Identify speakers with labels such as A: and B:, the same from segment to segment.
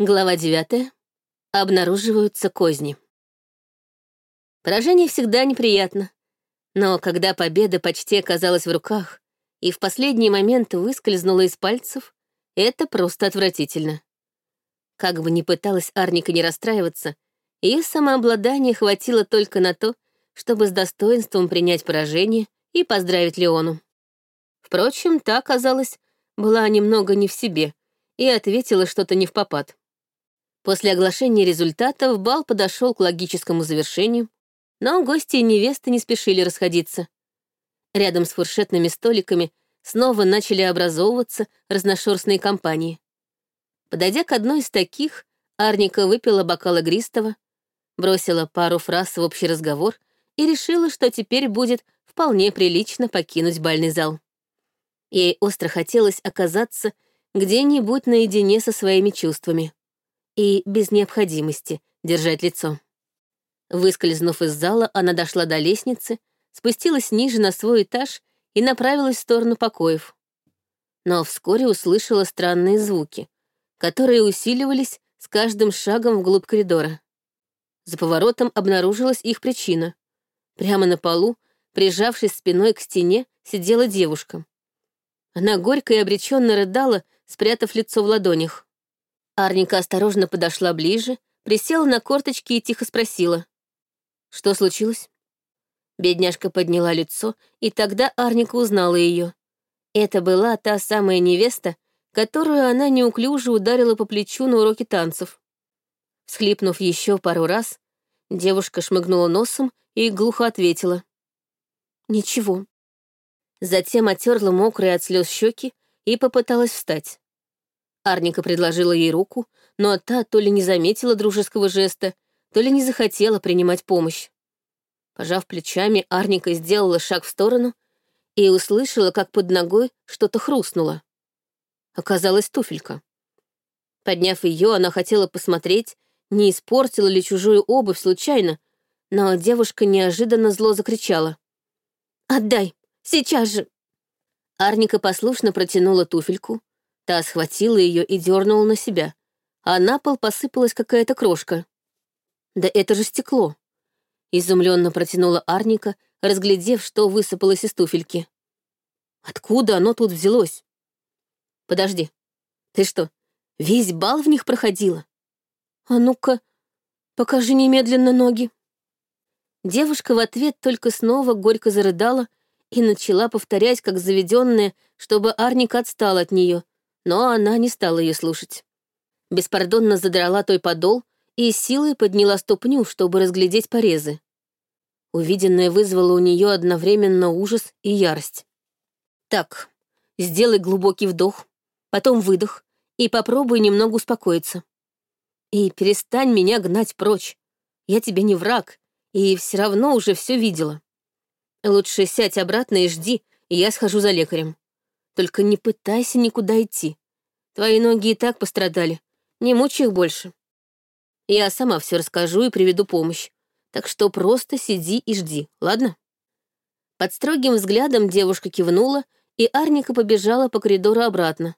A: Глава 9. Обнаруживаются козни. Поражение всегда неприятно. Но когда победа почти оказалась в руках и в последний момент выскользнула из пальцев, это просто отвратительно. Как бы ни пыталась Арника не расстраиваться, ее самообладание хватило только на то, чтобы с достоинством принять поражение и поздравить Леону. Впрочем, та, казалось, была немного не в себе и ответила что-то не в попад. После оглашения результатов бал подошел к логическому завершению, но гости и невесты не спешили расходиться. Рядом с фуршетными столиками снова начали образовываться разношерстные компании. Подойдя к одной из таких, Арника выпила бокал игристого, бросила пару фраз в общий разговор и решила, что теперь будет вполне прилично покинуть бальный зал. Ей остро хотелось оказаться где-нибудь наедине со своими чувствами и без необходимости держать лицо. Выскользнув из зала, она дошла до лестницы, спустилась ниже на свой этаж и направилась в сторону покоев. Но вскоре услышала странные звуки, которые усиливались с каждым шагом вглубь коридора. За поворотом обнаружилась их причина. Прямо на полу, прижавшись спиной к стене, сидела девушка. Она горько и обреченно рыдала, спрятав лицо в ладонях. Арника осторожно подошла ближе, присела на корточки и тихо спросила. «Что случилось?» Бедняжка подняла лицо, и тогда Арника узнала ее. Это была та самая невеста, которую она неуклюже ударила по плечу на уроке танцев. Схлипнув еще пару раз, девушка шмыгнула носом и глухо ответила. «Ничего». Затем отерла мокрые от слез щеки и попыталась встать. Арника предложила ей руку, но та то ли не заметила дружеского жеста, то ли не захотела принимать помощь. Пожав плечами, Арника сделала шаг в сторону и услышала, как под ногой что-то хрустнуло. Оказалась туфелька. Подняв ее, она хотела посмотреть, не испортила ли чужую обувь случайно, но девушка неожиданно зло закричала. «Отдай! Сейчас же!» Арника послушно протянула туфельку, Та схватила ее и дернула на себя, а на пол посыпалась какая-то крошка. «Да это же стекло!» Изумленно протянула Арника, разглядев, что высыпалось из туфельки. «Откуда оно тут взялось?» «Подожди, ты что, весь бал в них проходила?» «А ну-ка, покажи немедленно ноги». Девушка в ответ только снова горько зарыдала и начала повторять, как заведенная, чтобы Арника отстала от нее, но она не стала ее слушать. Беспардонно задрала той подол и силой подняла ступню, чтобы разглядеть порезы. Увиденное вызвало у нее одновременно ужас и ярость. «Так, сделай глубокий вдох, потом выдох и попробуй немного успокоиться. И перестань меня гнать прочь. Я тебе не враг, и все равно уже все видела. Лучше сядь обратно и жди, я схожу за лекарем. Только не пытайся никуда идти. Твои ноги и так пострадали. Не мучай их больше. Я сама все расскажу и приведу помощь. Так что просто сиди и жди, ладно?» Под строгим взглядом девушка кивнула, и Арника побежала по коридору обратно.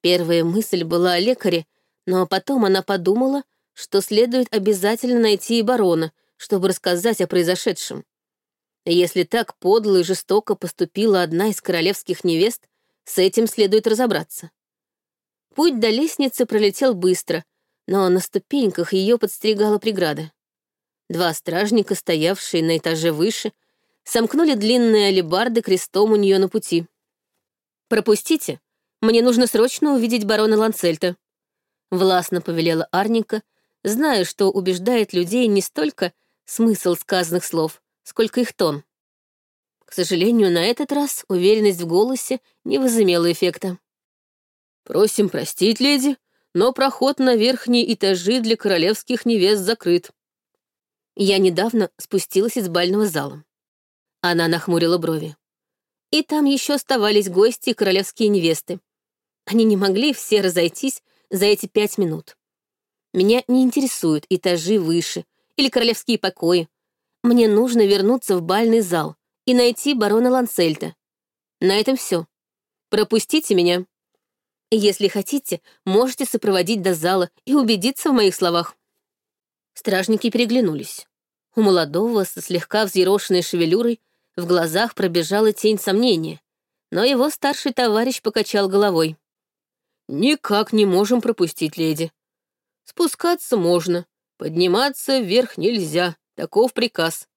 A: Первая мысль была о лекаре, но потом она подумала, что следует обязательно найти и барона, чтобы рассказать о произошедшем. Если так подло и жестоко поступила одна из королевских невест, с этим следует разобраться. Путь до лестницы пролетел быстро, но на ступеньках ее подстерегала преграда. Два стражника, стоявшие на этаже выше, сомкнули длинные алебарды крестом у нее на пути. «Пропустите, мне нужно срочно увидеть барона Ланцельта», — властно повелела Арника, зная, что убеждает людей не столько смысл сказанных слов, сколько их тон. К сожалению, на этот раз уверенность в голосе не возымела эффекта. «Просим простить, леди, но проход на верхние этажи для королевских невест закрыт». Я недавно спустилась из бального зала. Она нахмурила брови. И там еще оставались гости и королевские невесты. Они не могли все разойтись за эти пять минут. Меня не интересуют этажи выше или королевские покои. Мне нужно вернуться в бальный зал, и найти барона Лансельта. На этом все. Пропустите меня». Если хотите, можете сопроводить до зала и убедиться в моих словах». Стражники переглянулись. У молодого, со слегка взъерошенной шевелюрой, в глазах пробежала тень сомнения, но его старший товарищ покачал головой. «Никак не можем пропустить, леди. Спускаться можно, подниматься вверх нельзя, таков приказ.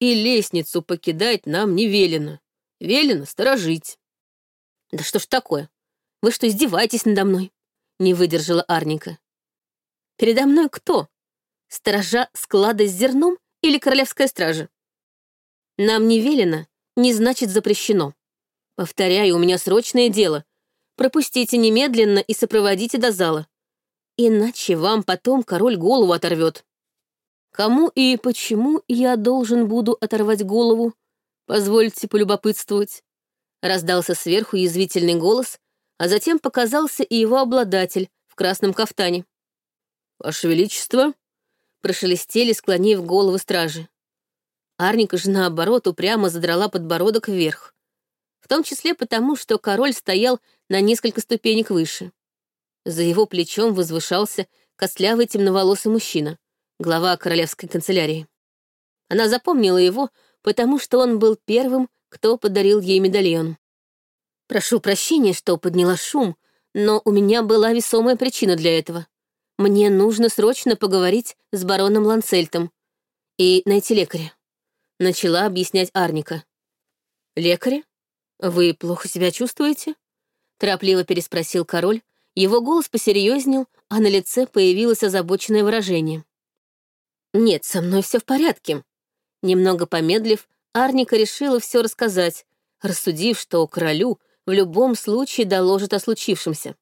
A: И лестницу покидать нам не велено. Велено сторожить». «Да что ж такое? Вы что, издеваетесь надо мной?» — не выдержала Арника. «Передо мной кто? Сторожа склада с зерном или королевская стража? Нам не велено, не значит запрещено. Повторяю, у меня срочное дело. Пропустите немедленно и сопроводите до зала. Иначе вам потом король голову оторвет. Кому и почему я должен буду оторвать голову? Позвольте полюбопытствовать. Раздался сверху язвительный голос, а затем показался и его обладатель в красном кафтане. «Ваше Величество!» — прошелестели, склонив голову стражи. Арника же, наоборот, упрямо задрала подбородок вверх. В том числе потому, что король стоял на несколько ступенек выше. За его плечом возвышался костлявый темноволосый мужчина, глава королевской канцелярии. Она запомнила его, потому что он был первым, кто подарил ей медальон. «Прошу прощения, что подняла шум, но у меня была весомая причина для этого. Мне нужно срочно поговорить с бароном Ланцельтом и найти лекаря» начала объяснять Арника. «Лекарь, вы плохо себя чувствуете?» торопливо переспросил король, его голос посерьезнел, а на лице появилось озабоченное выражение. «Нет, со мной все в порядке». Немного помедлив, Арника решила все рассказать, рассудив, что королю в любом случае доложит о случившемся.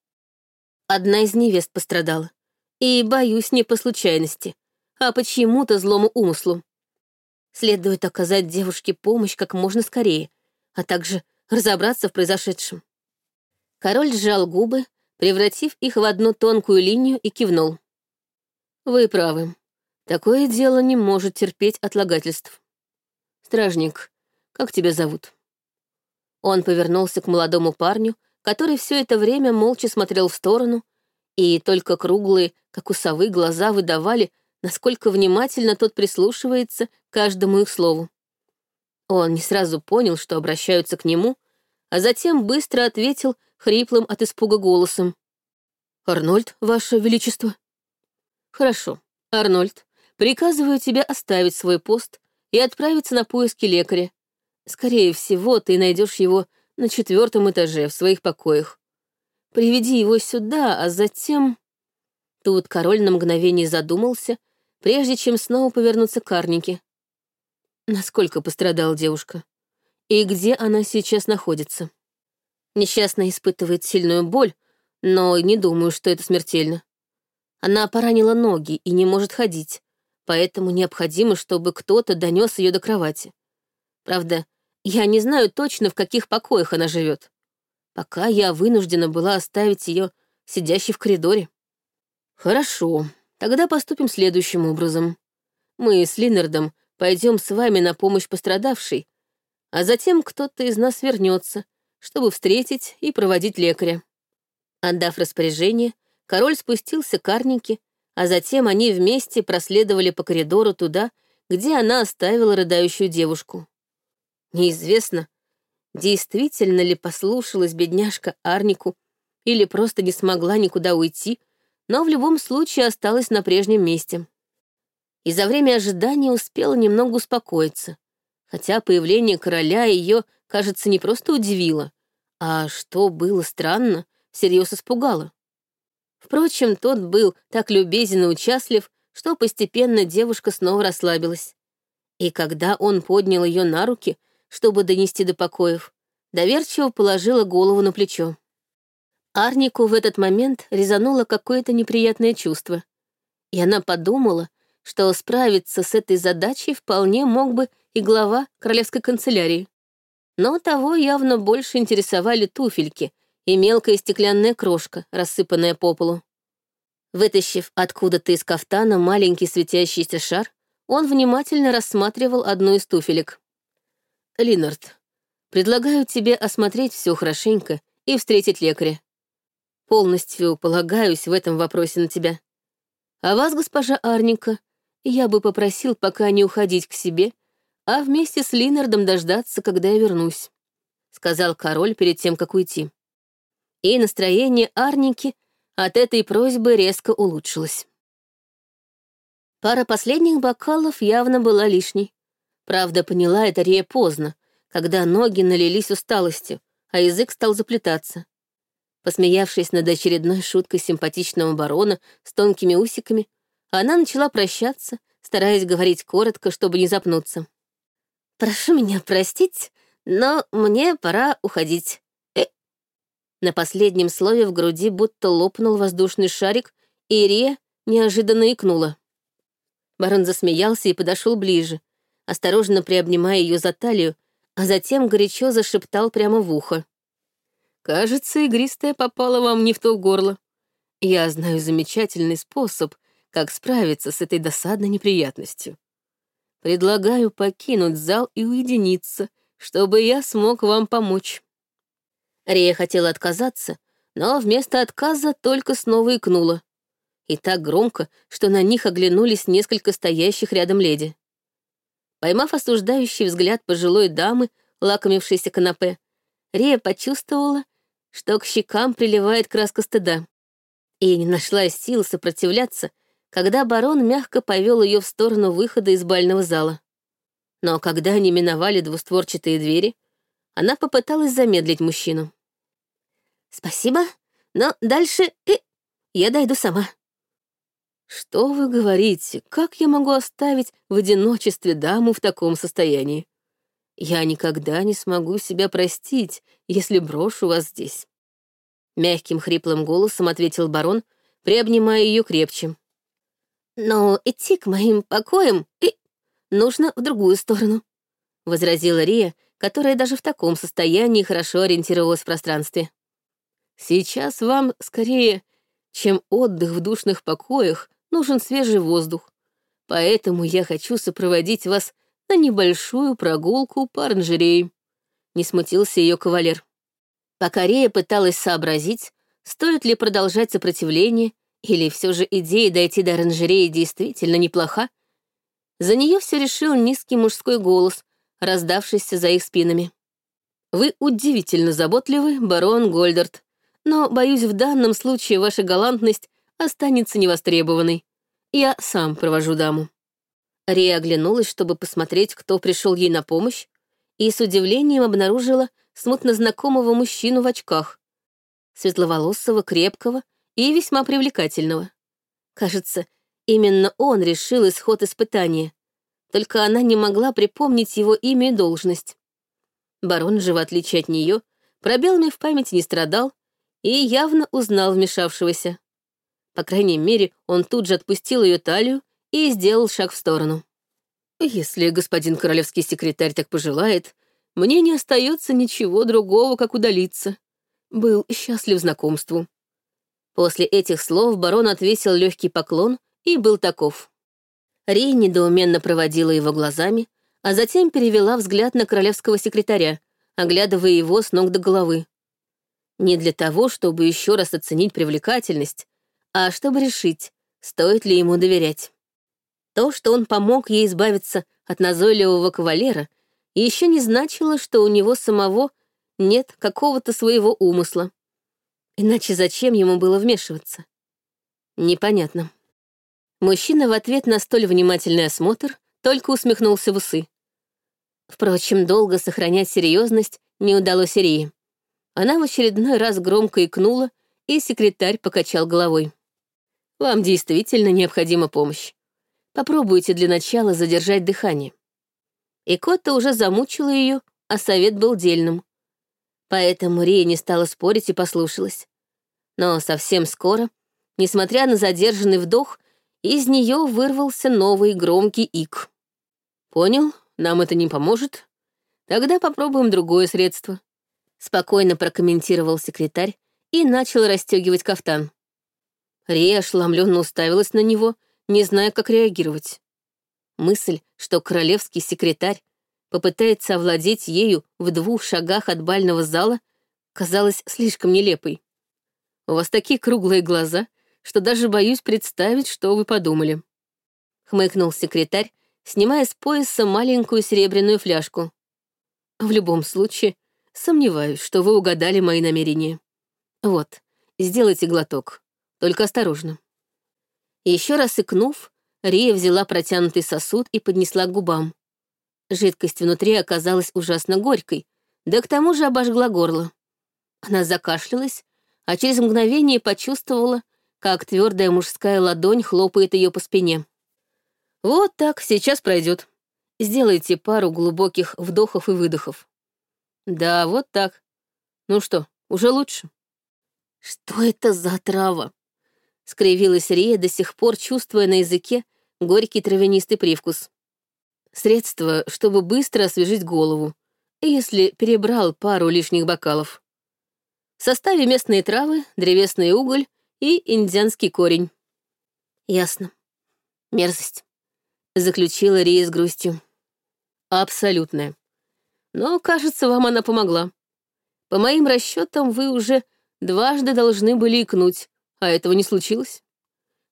A: Одна из невест пострадала. И, боюсь, не по случайности, а по чьему-то злому умыслу. Следует оказать девушке помощь как можно скорее, а также разобраться в произошедшем. Король сжал губы, превратив их в одну тонкую линию и кивнул. «Вы правы. Такое дело не может терпеть отлагательств. Стражник, как тебя зовут?» Он повернулся к молодому парню, который все это время молча смотрел в сторону, и только круглые, как у совы, глаза выдавали, насколько внимательно тот прислушивается к каждому их слову. Он не сразу понял, что обращаются к нему, а затем быстро ответил хриплым от испуга голосом. «Арнольд, ваше величество». «Хорошо, Арнольд, приказываю тебе оставить свой пост и отправиться на поиски лекаря. Скорее всего, ты найдешь его на четвертом этаже в своих покоях. Приведи его сюда, а затем...» Тут король на мгновение задумался, прежде чем снова повернуться к Арнике. Насколько пострадала девушка? И где она сейчас находится? Несчастная испытывает сильную боль, но не думаю, что это смертельно. Она поранила ноги и не может ходить, поэтому необходимо, чтобы кто-то донес ее до кровати. Правда, я не знаю точно, в каких покоях она живет. Пока я вынуждена была оставить ее сидящей в коридоре. Хорошо, Тогда поступим следующим образом. Мы с Линнардом пойдем с вами на помощь пострадавшей, а затем кто-то из нас вернется, чтобы встретить и проводить лекаря. Отдав распоряжение, король спустился к Арнике, а затем они вместе проследовали по коридору туда, где она оставила рыдающую девушку. Неизвестно, действительно ли послушалась бедняжка Арнику или просто не смогла никуда уйти, но в любом случае осталась на прежнем месте. И за время ожидания успела немного успокоиться, хотя появление короля ее, кажется, не просто удивило, а, что было странно, всерьез испугало. Впрочем, тот был так любезен и участлив, что постепенно девушка снова расслабилась. И когда он поднял ее на руки, чтобы донести до покоев, доверчиво положила голову на плечо. Арнику в этот момент резануло какое-то неприятное чувство. И она подумала, что справиться с этой задачей вполне мог бы и глава королевской канцелярии. Но того явно больше интересовали туфельки и мелкая стеклянная крошка, рассыпанная по полу. Вытащив откуда-то из кафтана маленький светящийся шар, он внимательно рассматривал одну из туфелек. «Линард, предлагаю тебе осмотреть все хорошенько и встретить лекаря. полностью полагаюсь в этом вопросе на тебя. А вас, госпожа Арника, я бы попросил пока не уходить к себе, а вместе с Линардом дождаться, когда я вернусь», — сказал король перед тем, как уйти. И настроение Арники от этой просьбы резко улучшилось. Пара последних бокалов явно была лишней. Правда, поняла это Рия поздно, когда ноги налились усталостью, а язык стал заплетаться. Посмеявшись над очередной шуткой симпатичного барона с тонкими усиками, она начала прощаться, стараясь говорить коротко, чтобы не запнуться. «Прошу меня простить, но мне пора уходить». На последнем слове в груди будто лопнул воздушный шарик, и Рия неожиданно икнула. Барон засмеялся и подошел ближе, осторожно приобнимая ее за талию, а затем горячо зашептал прямо в ухо. Кажется, игристая попала вам не в то горло. Я знаю замечательный способ, как справиться с этой досадной неприятностью. Предлагаю покинуть зал и уединиться, чтобы я смог вам помочь. Рия хотела отказаться, но вместо отказа только снова икнула. И так громко, что на них оглянулись несколько стоящих рядом леди. Поймав осуждающий взгляд пожилой дамы, лакомившейся канапе, Рия почувствовала, что к щекам приливает краска стыда. И не нашла сил сопротивляться, когда барон мягко повел ее в сторону выхода из бального зала. Но когда они миновали двустворчатые двери, она попыталась замедлить мужчину. «Спасибо, но дальше и я дойду сама». «Что вы говорите? Как я могу оставить в одиночестве даму в таком состоянии?» Я никогда не смогу себя простить, если брошу вас здесь. Мягким хриплым голосом ответил барон, приобнимая ее крепче. Но идти к моим покоям и нужно в другую сторону, возразила Рия, которая даже в таком состоянии хорошо ориентировалась в пространстве. Сейчас вам скорее, чем отдых в душных покоях, нужен свежий воздух. Поэтому я хочу сопроводить вас на небольшую прогулку по оранжерее. Не смутился ее кавалер. Пока Рея пыталась сообразить, стоит ли продолжать сопротивление, или все же идея дойти до оранжереи действительно неплоха, за нее все решил низкий мужской голос, раздавшийся за их спинами. «Вы удивительно заботливы, барон Гольдард, но, боюсь, в данном случае ваша галантность останется невостребованной. Я сам провожу даму». Рия оглянулась, чтобы посмотреть, кто пришел ей на помощь, и с удивлением обнаружила смутно знакомого мужчину в очках, светловолосого, крепкого и весьма привлекательного. Кажется, именно он решил исход испытания, только она не могла припомнить его имя и должность. Барон же, в отличие от нее, пробелами в памяти не страдал и явно узнал вмешавшегося. По крайней мере, он тут же отпустил ее талию и сделал шаг в сторону. «Если господин королевский секретарь так пожелает, мне не остается ничего другого, как удалиться. Был счастлив знакомству». После этих слов барон отвесил легкий поклон и был таков. Рей недоуменно проводила его глазами, а затем перевела взгляд на королевского секретаря, оглядывая его с ног до головы. Не для того, чтобы еще раз оценить привлекательность, а чтобы решить, стоит ли ему доверять. То, что он помог ей избавиться от назойливого кавалера, еще не значило, что у него самого нет какого-то своего умысла. Иначе зачем ему было вмешиваться? Непонятно. Мужчина в ответ на столь внимательный осмотр только усмехнулся в усы. Впрочем, долго сохранять серьезность не удалось Ирии. Она в очередной раз громко икнула, и секретарь покачал головой. «Вам действительно необходима помощь. Попробуйте для начала задержать дыхание. И Котта уже замучила ее, а совет был дельным. Поэтому Рия не стала спорить и послушалась. Но совсем скоро, несмотря на задержанный вдох, из нее вырвался новый громкий ик. «Понял, нам это не поможет. Тогда попробуем другое средство», — спокойно прокомментировал секретарь и начал расстегивать кафтан. Рия ошеломленно уставилась на него не зная, как реагировать. Мысль, что королевский секретарь попытается овладеть ею в двух шагах от бального зала, казалась слишком нелепой. У вас такие круглые глаза, что даже боюсь представить, что вы подумали. Хмыкнул секретарь, снимая с пояса маленькую серебряную фляжку. В любом случае, сомневаюсь, что вы угадали мои намерения. Вот, сделайте глоток, только осторожно. Еще раз икнув, Рия взяла протянутый сосуд и поднесла к губам. Жидкость внутри оказалась ужасно горькой, да к тому же обожгла горло. Она закашлялась, а через мгновение почувствовала, как твердая мужская ладонь хлопает ее по спине. «Вот так, сейчас пройдет. Сделайте пару глубоких вдохов и выдохов». «Да, вот так. Ну что, уже лучше?» «Что это за трава?» — скривилась Рия, до сих пор чувствуя на языке горький травянистый привкус. «Средство, чтобы быстро освежить голову, если перебрал пару лишних бокалов. В составе местные травы, древесный уголь и индианский корень». «Ясно. Мерзость», — заключила Рия с грустью. «Абсолютная. Но, кажется, вам она помогла. По моим расчетам, вы уже дважды должны были икнуть, а этого не случилось.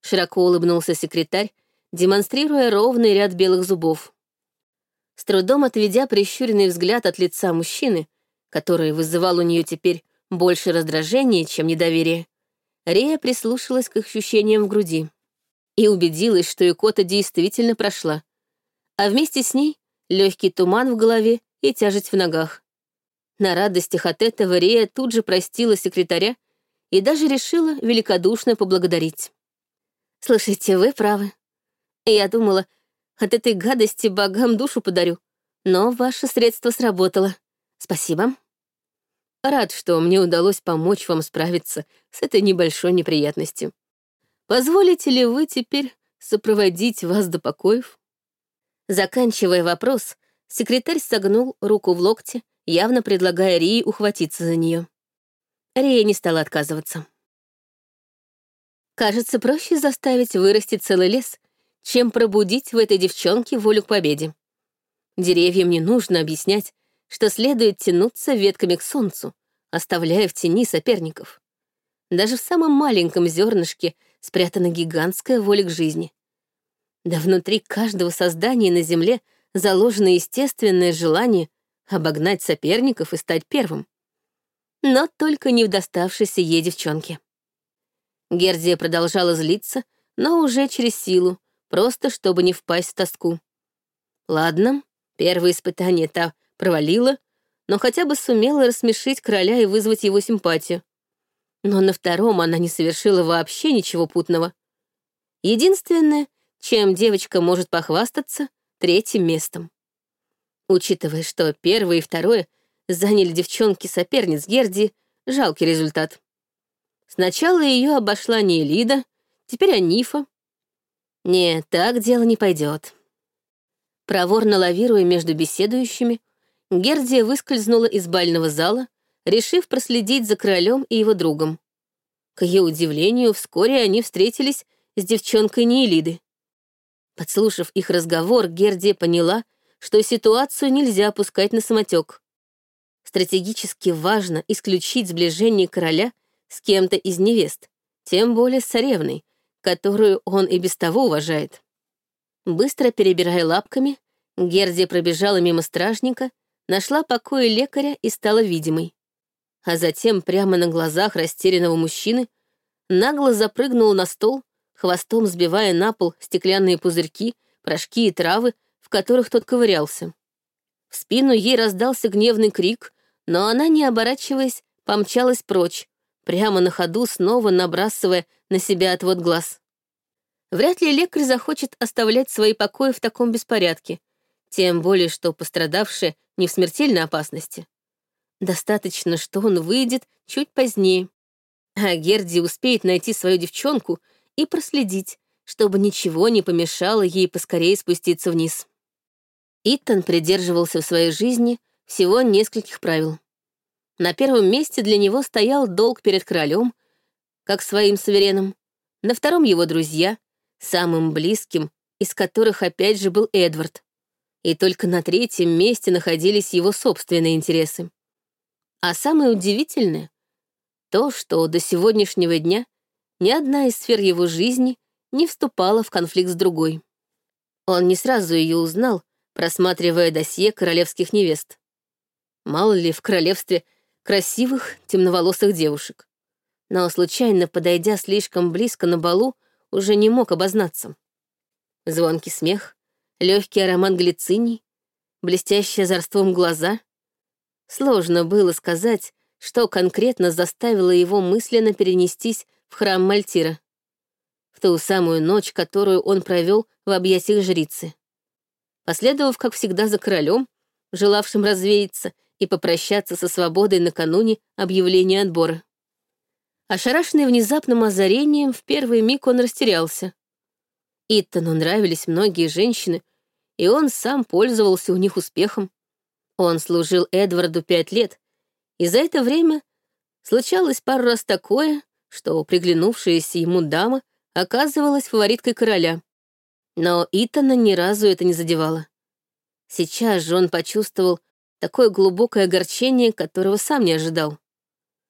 A: Широко улыбнулся секретарь, демонстрируя ровный ряд белых зубов. С трудом отведя прищуренный взгляд от лица мужчины, который вызывал у нее теперь больше раздражения, чем недоверие, Рея прислушалась к ощущениям в груди и убедилась, что икота действительно прошла, а вместе с ней легкий туман в голове и тяжесть в ногах. На радостях от этого Рея тут же простила секретаря и даже решила великодушно поблагодарить. «Слушайте, вы правы. Я думала, от этой гадости богам душу подарю, но ваше средство сработало. Спасибо. Рад, что мне удалось помочь вам справиться с этой небольшой неприятностью. Позволите ли вы теперь сопроводить вас до покоев?» Заканчивая вопрос, секретарь согнул руку в локте явно предлагая Рии ухватиться за нее. Рия не стала отказываться. Кажется, проще заставить вырасти целый лес, чем пробудить в этой девчонке волю к победе. Деревьям не нужно объяснять, что следует тянуться ветками к солнцу, оставляя в тени соперников. Даже в самом маленьком зернышке спрятана гигантская воля к жизни. Да внутри каждого создания на Земле заложено естественное желание обогнать соперников и стать первым. Но только не в доставшейся ей девчонке. Гердия продолжала злиться, но уже через силу, просто чтобы не впасть в тоску. Ладно, первое испытание та провалила, но хотя бы сумела рассмешить короля и вызвать его симпатию. Но на втором она не совершила вообще ничего путного. Единственное, чем девочка может похвастаться, третьим местом. Учитывая, что первое и второе заняли девчонки-соперниц Герди, жалкий результат. Сначала ее обошла не Элида, теперь Анифа. Нет, так дело не пойдет. Проворно лавируя между беседующими, Гердия выскользнула из бального зала, решив проследить за королем и его другом. К ее удивлению, вскоре они встретились с девчонкой Неэлиды. Подслушав их разговор, Гердия поняла, что ситуацию нельзя опускать на самотек. Стратегически важно исключить сближение короля с кем-то из невест, тем более с царевной, которую он и без того уважает. Быстро перебирая лапками, Гердия пробежала мимо стражника, нашла покои лекаря и стала видимой. А затем прямо на глазах растерянного мужчины нагло запрыгнула на стол, хвостом сбивая на пол стеклянные пузырьки, порошки и травы, в которых тот ковырялся. В спину ей раздался гневный крик, но она, не оборачиваясь, помчалась прочь, прямо на ходу снова набрасывая на себя отвод глаз. Вряд ли лекарь захочет оставлять свои покои в таком беспорядке, тем более что пострадавшая не в смертельной опасности. Достаточно, что он выйдет чуть позднее, а Герди успеет найти свою девчонку и проследить, чтобы ничего не помешало ей поскорее спуститься вниз. Итан придерживался в своей жизни всего нескольких правил. На первом месте для него стоял долг перед королем, как своим сувереном, на втором его друзья, самым близким, из которых опять же был Эдвард. И только на третьем месте находились его собственные интересы. А самое удивительное, то, что до сегодняшнего дня ни одна из сфер его жизни не вступала в конфликт с другой. Он не сразу ее узнал, просматривая досье королевских невест. Мало ли в королевстве красивых, темноволосых девушек. Но, случайно подойдя слишком близко на балу, уже не мог обознаться. Звонкий смех, легкий аромат глициний, блестящие озорством глаза. Сложно было сказать, что конкретно заставило его мысленно перенестись в храм Мальтира. В ту самую ночь, которую он провел в объятиях жрицы. Последовав, как всегда, за королем, желавшим развеяться и попрощаться со свободой накануне объявления отбора. Ошарашенный внезапным озарением, в первый миг он растерялся. Иттону нравились многие женщины, и он сам пользовался у них успехом. Он служил Эдварду пять лет, и за это время случалось пару раз такое, что приглянувшаяся ему дама оказывалась фавориткой короля. Но Итана ни разу это не задевало. Сейчас же он почувствовал такое глубокое огорчение, которого сам не ожидал.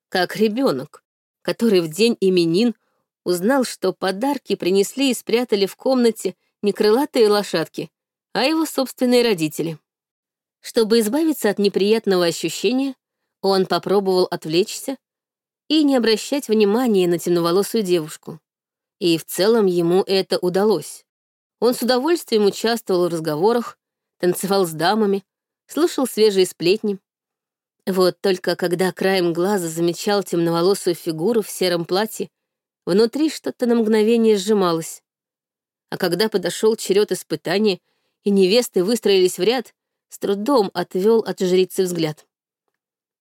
A: Как ребенок, который в день именин узнал, что подарки принесли и спрятали в комнате не крылатые лошадки, а его собственные родители. Чтобы избавиться от неприятного ощущения, он попробовал отвлечься и не обращать внимания на темноволосую девушку. И в целом ему это удалось. Он с удовольствием участвовал в разговорах, танцевал с дамами, слушал свежие сплетни. Вот только когда краем глаза замечал темноволосую фигуру в сером платье, внутри что-то на мгновение сжималось. А когда подошел черед испытания, и невесты выстроились в ряд, с трудом отвел от жрицы взгляд.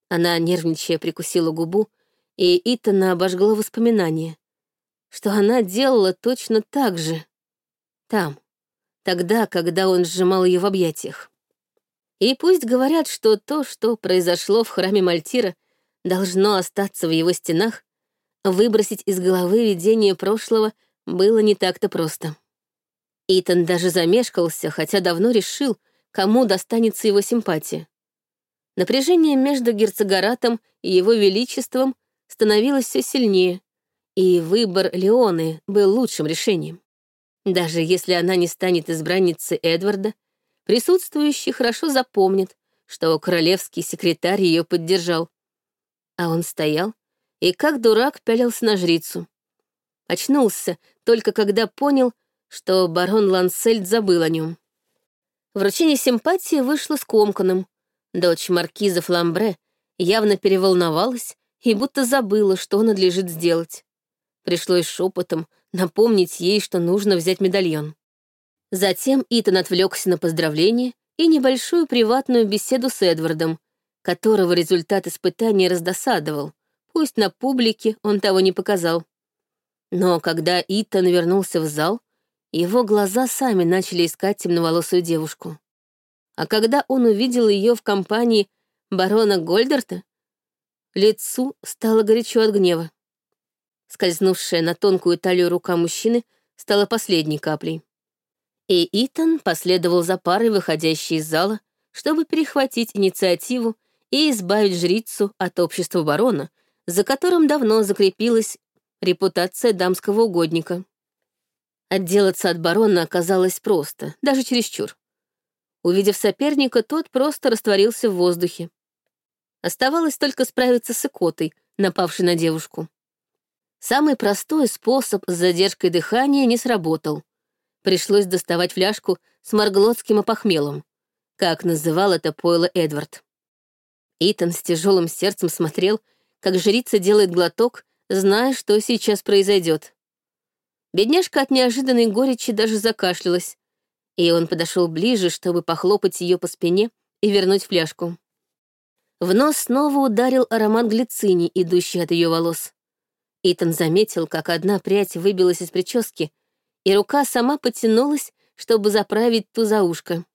A: Она, нервничая, прикусила губу, и Итана обожгло воспоминание, что она делала точно так же. Там, тогда, когда он сжимал ее в объятиях. И пусть говорят, что то, что произошло в храме Мальтира, должно остаться в его стенах, выбросить из головы видение прошлого было не так-то просто. Итан даже замешкался, хотя давно решил, кому достанется его симпатия. Напряжение между герцогаратом и его величеством становилось все сильнее, и выбор Леоны был лучшим решением. Даже если она не станет избранницей Эдварда, присутствующие хорошо запомнят, что королевский секретарь ее поддержал. А он стоял и как дурак пялился на жрицу. Очнулся только когда понял, что барон Лансельд забыл о нем. Вручение симпатии вышло скомканным, Дочь маркиза Фламбре явно переволновалась и будто забыла, что надлежит сделать. Пришлось шепотом напомнить ей, что нужно взять медальон. Затем Итан отвлекся на поздравление и небольшую приватную беседу с Эдвардом, которого результат испытания раздосадовал, пусть на публике он того не показал. Но когда Итан вернулся в зал, его глаза сами начали искать темноволосую девушку. А когда он увидел ее в компании барона Гольдерта, лицу стало горячо от гнева. Скользнувшая на тонкую талию рука мужчины стала последней каплей. И Итан последовал за парой, выходящей из зала, чтобы перехватить инициативу и избавить жрицу от общества барона, за которым давно закрепилась репутация дамского угодника. Отделаться от барона оказалось просто, даже чересчур. Увидев соперника, тот просто растворился в воздухе. Оставалось только справиться с икотой, напавшей на девушку. Самый простой способ с задержкой дыхания не сработал. Пришлось доставать фляжку с марглотским опохмелом, как называл это пойло Эдвард. Итан с тяжелым сердцем смотрел, как жрица делает глоток, зная, что сейчас произойдет. Бедняжка от неожиданной горечи даже закашлялась, и он подошел ближе, чтобы похлопать ее по спине и вернуть фляжку. В нос снова ударил аромат глицини, идущий от ее волос. Итан заметил, как одна прядь выбилась из прически, и рука сама потянулась, чтобы заправить ту за ушко.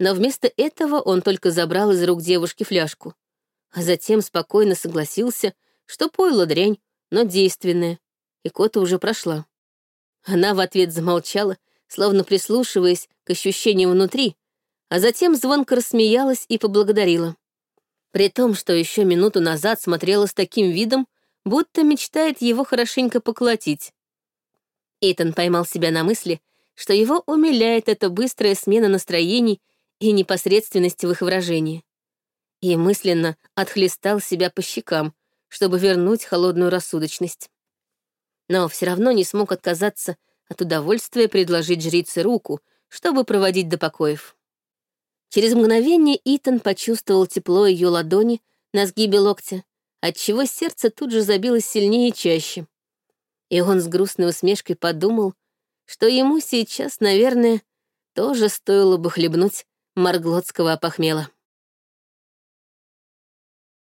A: Но вместо этого он только забрал из рук девушки фляжку, а затем спокойно согласился, что пойло дрянь, но действенная, и кота уже прошла. Она в ответ замолчала словно прислушиваясь к ощущениям внутри, а затем звонко рассмеялась и поблагодарила. При том, что еще минуту назад смотрела с таким видом, будто мечтает его хорошенько поколотить. Итан поймал себя на мысли, что его умиляет эта быстрая смена настроений и непосредственность в их выражении. И мысленно отхлестал себя по щекам, чтобы вернуть холодную рассудочность. Но все равно не смог отказаться от удовольствия предложить жрице руку, чтобы проводить до покоев. Через мгновение Итан почувствовал тепло ее ладони на сгибе локтя, отчего сердце тут же забилось сильнее и чаще. И он с грустной усмешкой подумал, что ему сейчас, наверное, тоже стоило бы хлебнуть марглотского опохмела.